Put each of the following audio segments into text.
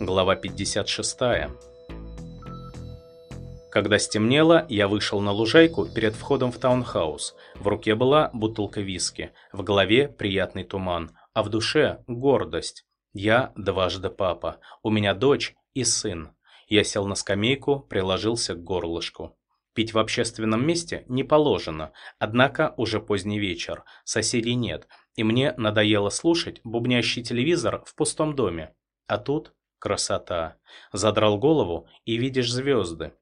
Глава 56. Когда стемнело, я вышел на лужайку перед входом в таунхаус. В руке была бутылка виски, в голове приятный туман, а в душе гордость. Я дважды папа, у меня дочь и сын. Я сел на скамейку, приложился к горлышку. Пить в общественном месте не положено, однако уже поздний вечер, соседей нет, и мне надоело слушать бубнящий телевизор в пустом доме. А тут Красота. Задрал голову и видишь звезды.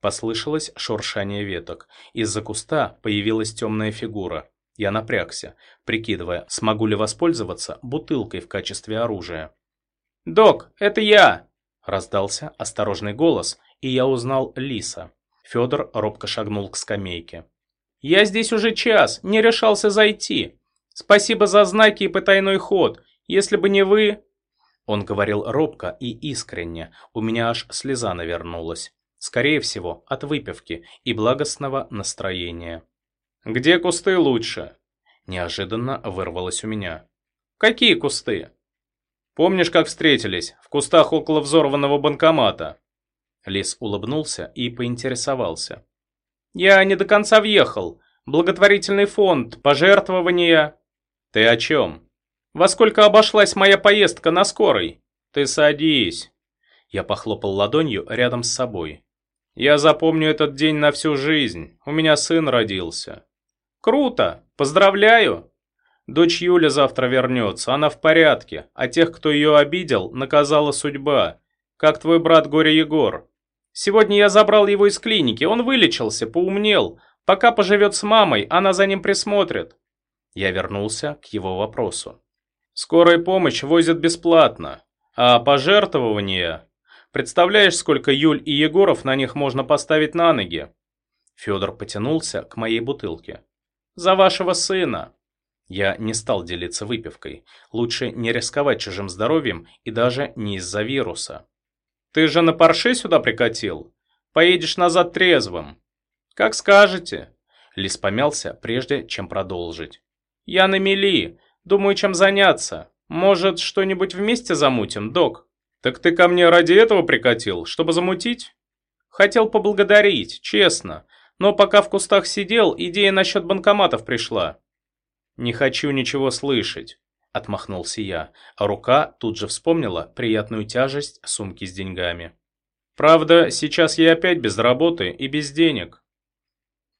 Послышалось шуршание веток. Из-за куста появилась темная фигура. Я напрягся, прикидывая, смогу ли воспользоваться бутылкой в качестве оружия. «Док, это я!» Раздался осторожный голос, и я узнал Лиса. Федор робко шагнул к скамейке. «Я здесь уже час, не решался зайти. Спасибо за знаки и потайной ход. Если бы не вы...» Он говорил робко и искренне, у меня аж слеза навернулась. Скорее всего, от выпивки и благостного настроения. «Где кусты лучше?» Неожиданно вырвалось у меня. «Какие кусты?» «Помнишь, как встретились? В кустах около взорванного банкомата?» Лис улыбнулся и поинтересовался. «Я не до конца въехал. Благотворительный фонд, пожертвования...» «Ты о чем?» Во сколько обошлась моя поездка на скорой? Ты садись. Я похлопал ладонью рядом с собой. Я запомню этот день на всю жизнь. У меня сын родился. Круто. Поздравляю. Дочь Юля завтра вернется, она в порядке, а тех, кто ее обидел, наказала судьба. Как твой брат Горя Егор. Сегодня я забрал его из клиники, он вылечился, поумнел. Пока поживет с мамой, она за ним присмотрит. Я вернулся к его вопросу. Скорая помощь возят бесплатно, а пожертвования... Представляешь, сколько Юль и Егоров на них можно поставить на ноги? Федор потянулся к моей бутылке. За вашего сына. Я не стал делиться выпивкой. Лучше не рисковать чужим здоровьем и даже не из-за вируса. Ты же на парше сюда прикатил? Поедешь назад трезвым. Как скажете. Лис помялся, прежде чем продолжить. Я на мели. Думаю, чем заняться. Может, что-нибудь вместе замутим, док? Так ты ко мне ради этого прикатил, чтобы замутить? Хотел поблагодарить, честно. Но пока в кустах сидел, идея насчет банкоматов пришла. Не хочу ничего слышать, отмахнулся я, а рука тут же вспомнила приятную тяжесть сумки с деньгами. Правда, сейчас я опять без работы и без денег.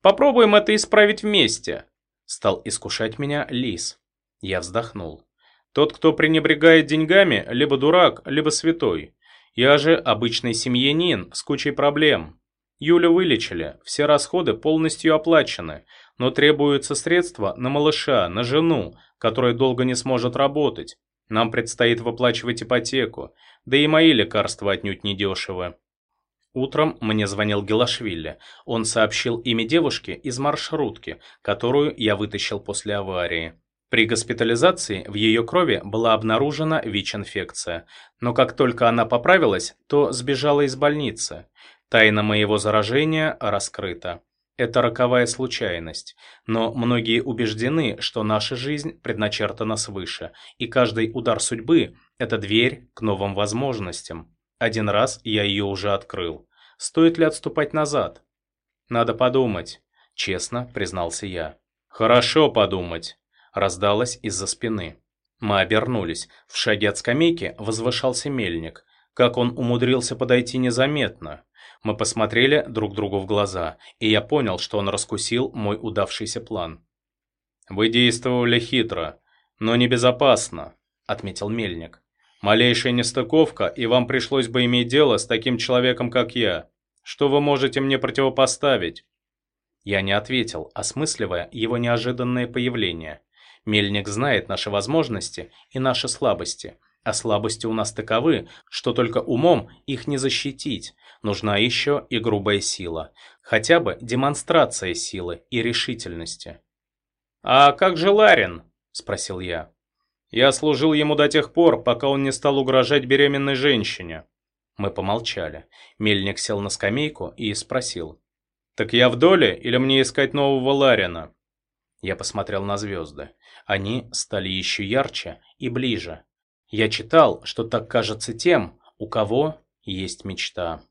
Попробуем это исправить вместе, стал искушать меня Лис. Я вздохнул. Тот, кто пренебрегает деньгами, либо дурак, либо святой. Я же обычный семьянин с кучей проблем. Юлю вылечили, все расходы полностью оплачены, но требуются средства на малыша, на жену, которая долго не сможет работать. Нам предстоит выплачивать ипотеку, да и мои лекарства отнюдь не дешевы. Утром мне звонил Гелашвили. Он сообщил имя девушки из маршрутки, которую я вытащил после аварии. При госпитализации в ее крови была обнаружена ВИЧ-инфекция, но как только она поправилась, то сбежала из больницы. Тайна моего заражения раскрыта. Это роковая случайность, но многие убеждены, что наша жизнь предначертана свыше, и каждый удар судьбы – это дверь к новым возможностям. Один раз я ее уже открыл. Стоит ли отступать назад? Надо подумать, честно признался я. Хорошо подумать раздалось из-за спины. Мы обернулись. В шаге от скамейки возвышался мельник. Как он умудрился подойти незаметно? Мы посмотрели друг другу в глаза, и я понял, что он раскусил мой удавшийся план. «Вы действовали хитро, но небезопасно», — отметил мельник. «Малейшая нестыковка, и вам пришлось бы иметь дело с таким человеком, как я. Что вы можете мне противопоставить?» Я не ответил, осмысливая его неожиданное появление. Мельник знает наши возможности и наши слабости. А слабости у нас таковы, что только умом их не защитить. Нужна еще и грубая сила. Хотя бы демонстрация силы и решительности. «А как же Ларин?» – спросил я. «Я служил ему до тех пор, пока он не стал угрожать беременной женщине». Мы помолчали. Мельник сел на скамейку и спросил. «Так я в доле или мне искать нового Ларина?» Я посмотрел на звезды. Они стали еще ярче и ближе. Я читал, что так кажется тем, У кого есть мечта?